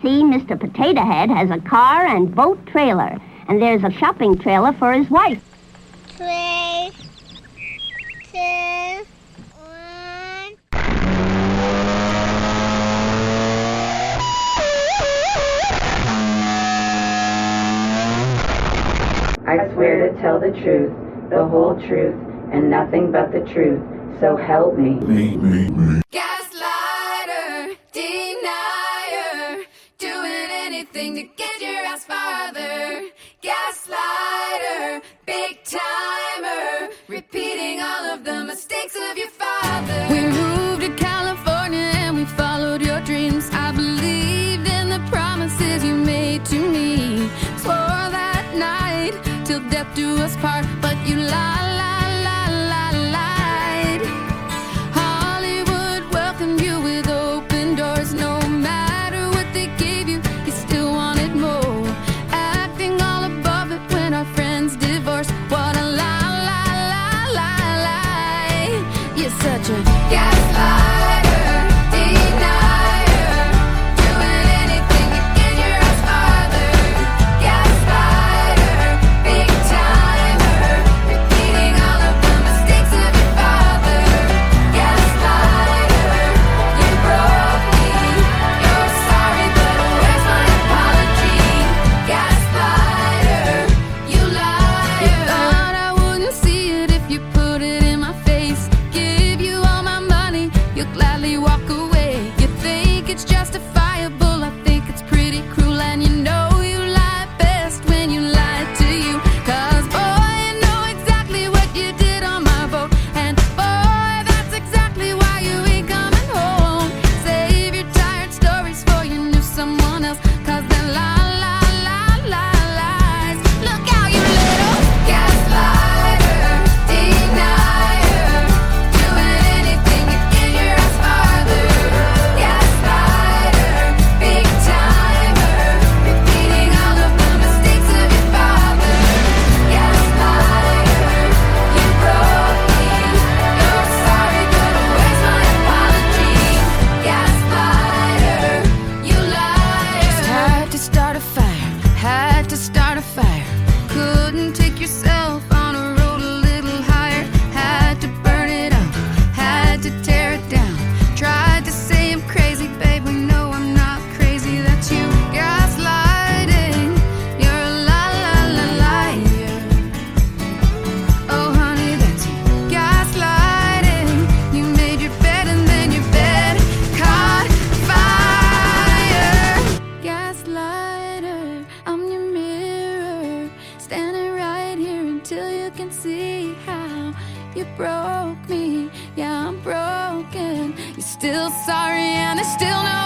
See, Mr. Potato Head has a car and boat trailer, and there's a shopping trailer for his wife. Three, two, one. I swear to tell the truth, the whole truth, and nothing but the truth. So help me. me, me, me. thing to get your ass farther. Gaslighter, big timer, repeating all of the mistakes of your father. We moved to California and we followed your dreams. I believed in the promises you made to me. Swore that night till death do us part, but you lied. can see how you broke me. Yeah, I'm broken. You're still sorry, and there's still no.